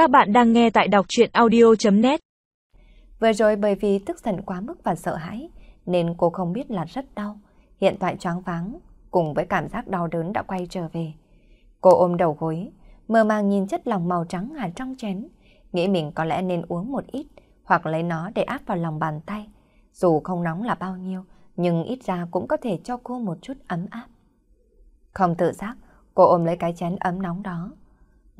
Các bạn đang nghe tại đọc chuyện audio.net Vừa rồi bởi vì tức giận quá mức và sợ hãi, nên cô không biết là rất đau. Hiện tại choáng váng, cùng với cảm giác đau đớn đã quay trở về. Cô ôm đầu gối, mơ màng nhìn chất lòng màu trắng ngà trong chén, nghĩ mình có lẽ nên uống một ít, hoặc lấy nó để áp vào lòng bàn tay. Dù không nóng là bao nhiêu, nhưng ít ra cũng có thể cho cô một chút ấm áp. Không tự giác, cô ôm lấy cái chén ấm nóng đó.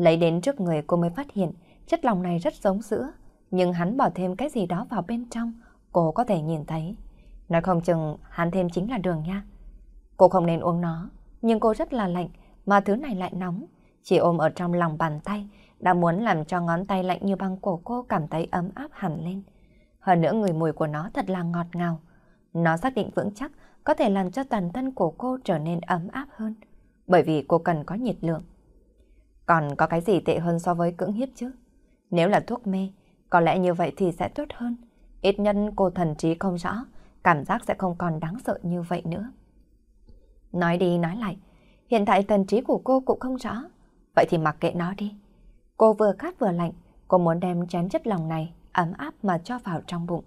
Lấy đến trước người cô mới phát hiện chất lòng này rất giống sữa, nhưng hắn bỏ thêm cái gì đó vào bên trong, cô có thể nhìn thấy. Nói không chừng hắn thêm chính là đường nha. Cô không nên uống nó, nhưng cô rất là lạnh, mà thứ này lại nóng. Chỉ ôm ở trong lòng bàn tay, đã muốn làm cho ngón tay lạnh như băng của cô cảm thấy ấm áp hẳn lên. Hơn nữa người mùi của nó thật là ngọt ngào. Nó xác định vững chắc có thể làm cho toàn thân của cô trở nên ấm áp hơn, bởi vì cô cần có nhiệt lượng. Còn có cái gì tệ hơn so với cưỡng hiếp chứ? Nếu là thuốc mê, có lẽ như vậy thì sẽ tốt hơn. Ít nhân cô thần trí không rõ, cảm giác sẽ không còn đáng sợ như vậy nữa. Nói đi nói lại, hiện tại thần trí của cô cũng không rõ. Vậy thì mặc kệ nó đi. Cô vừa khát vừa lạnh, cô muốn đem chén chất lòng này ấm áp mà cho vào trong bụng.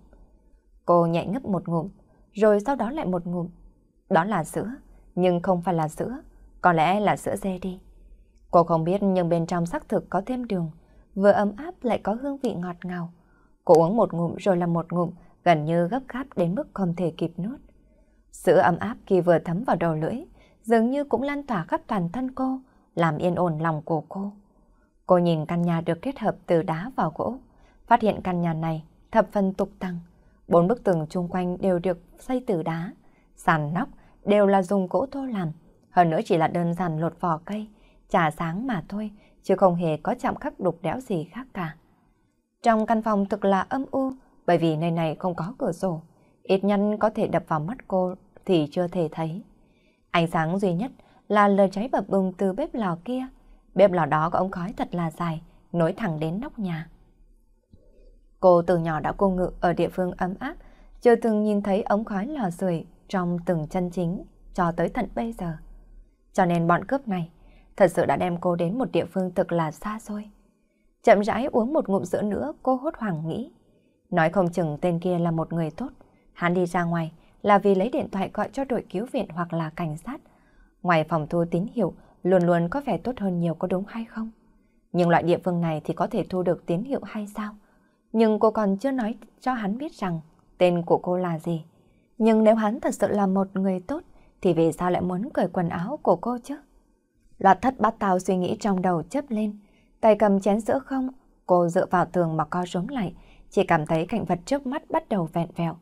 Cô nhẹ ngấp một ngụm, rồi sau đó lại một ngụm. Đó là sữa, nhưng không phải là sữa, có lẽ là sữa dê đi. Cô không biết nhưng bên trong xác thực có thêm đường, vừa ấm áp lại có hương vị ngọt ngào. Cô uống một ngụm rồi là một ngụm, gần như gấp gáp đến mức không thể kịp nuốt. Sữa ấm áp khi vừa thấm vào đầu lưỡi, dường như cũng lan tỏa khắp toàn thân cô, làm yên ổn lòng của cô. Cô nhìn căn nhà được kết hợp từ đá vào gỗ, phát hiện căn nhà này thập phần tục tăng. Bốn bức tường chung quanh đều được xây từ đá, sàn nóc đều là dùng gỗ thô làm, hơn nữa chỉ là đơn giản lột vỏ cây, trà sáng mà thôi, chứ không hề có chạm khắc đục đẽo gì khác cả. Trong căn phòng thực là âm u, bởi vì nơi này không có cửa sổ, ít nhân có thể đập vào mắt cô thì chưa thể thấy. Ánh sáng duy nhất là lửa cháy bập bùng từ bếp lò kia. Bếp lò đó có ống khói thật là dài, nối thẳng đến nóc nhà. Cô từ nhỏ đã cô ngự ở địa phương ấm áp, chưa từng nhìn thấy ống khói lò sưởi trong từng chân chính cho tới tận bây giờ. Cho nên bọn cướp này thật sự đã đem cô đến một địa phương thực là xa xôi. Chậm rãi uống một ngụm sữa nữa, cô hốt hoảng nghĩ. Nói không chừng tên kia là một người tốt. Hắn đi ra ngoài là vì lấy điện thoại gọi cho đội cứu viện hoặc là cảnh sát. Ngoài phòng thu tín hiệu, luôn luôn có vẻ tốt hơn nhiều có đúng hay không? Nhưng loại địa phương này thì có thể thu được tín hiệu hay sao? Nhưng cô còn chưa nói cho hắn biết rằng tên của cô là gì. Nhưng nếu hắn thật sự là một người tốt, thì vì sao lại muốn cởi quần áo của cô chứ? Loạt thất bát tao suy nghĩ trong đầu chấp lên, tay cầm chén sữa không, cô dựa vào tường mà co rúm lại, chỉ cảm thấy cảnh vật trước mắt bắt đầu vẹn vẹo.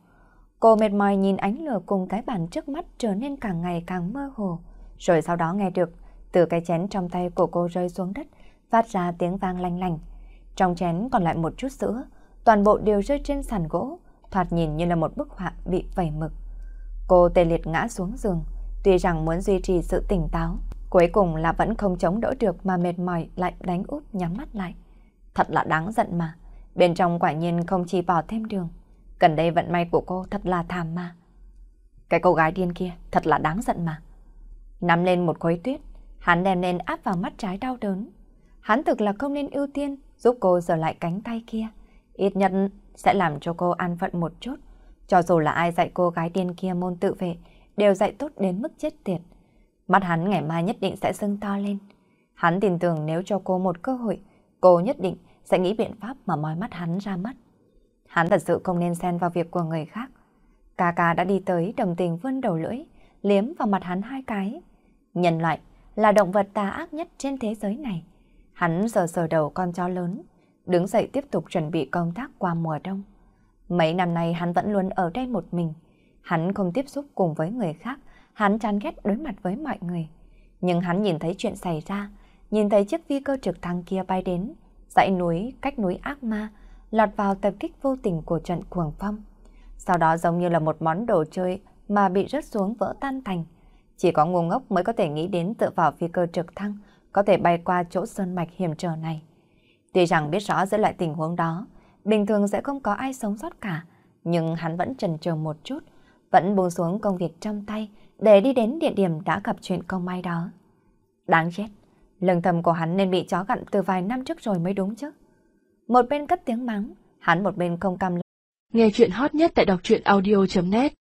Cô mệt mỏi nhìn ánh lửa cùng cái bàn trước mắt trở nên càng ngày càng mơ hồ, rồi sau đó nghe được từ cái chén trong tay của cô rơi xuống đất, phát ra tiếng vang lanh lành. Trong chén còn lại một chút sữa, toàn bộ đều rơi trên sàn gỗ, thoạt nhìn như là một bức họa bị vẩy mực. Cô tê liệt ngã xuống giường, tuy rằng muốn duy trì sự tỉnh táo, cuối cùng là vẫn không chống đỡ được mà mệt mỏi lại đánh úp nhắm mắt lại. Thật là đáng giận mà, bên trong quả nhiên không chỉ bỏ thêm đường. Gần đây vận may của cô thật là thảm mà. Cái cô gái điên kia thật là đáng giận mà. Nắm lên một khối tuyết, hắn đem lên áp vào mắt trái đau đớn. Hắn thực là không nên ưu tiên giúp cô giở lại cánh tay kia. Ít nhất sẽ làm cho cô an phận một chút. Cho dù là ai dạy cô gái điên kia môn tự vệ, đều dạy tốt đến mức chết tiệt. Mắt hắn ngày mai nhất định sẽ sưng to lên. Hắn tin tưởng nếu cho cô một cơ hội, cô nhất định sẽ nghĩ biện pháp mà moi mắt hắn ra mất. Hắn thật sự không nên xen vào việc của người khác. Cà cà đã đi tới đồng tình vươn đầu lưỡi, liếm vào mặt hắn hai cái. Nhân loại là động vật tà ác nhất trên thế giới này. Hắn sờ sờ đầu con chó lớn, đứng dậy tiếp tục chuẩn bị công tác qua mùa đông. Mấy năm nay hắn vẫn luôn ở đây một mình. Hắn không tiếp xúc cùng với người khác, hắn chán ghét đối mặt với mọi người. Nhưng hắn nhìn thấy chuyện xảy ra, nhìn thấy chiếc phi cơ trực thăng kia bay đến, dãy núi cách núi ác ma, lọt vào tập kích vô tình của trận cuồng phong. Sau đó giống như là một món đồ chơi mà bị rớt xuống vỡ tan thành. Chỉ có ngu ngốc mới có thể nghĩ đến tự vào phi cơ trực thăng, có thể bay qua chỗ sơn mạch hiểm trở này. Tuy rằng biết rõ giữa loại tình huống đó, bình thường sẽ không có ai sống sót cả, nhưng hắn vẫn chần chờ một chút, vẫn buông xuống công việc trong tay để đi đến địa điểm đã gặp chuyện công may đó. Đáng chết, lương thầm của hắn nên bị chó gặn từ vài năm trước rồi mới đúng chứ. Một bên cất tiếng mắng, hắn một bên không cam Nghe chuyện hot nhất tại đọc truyện audio.net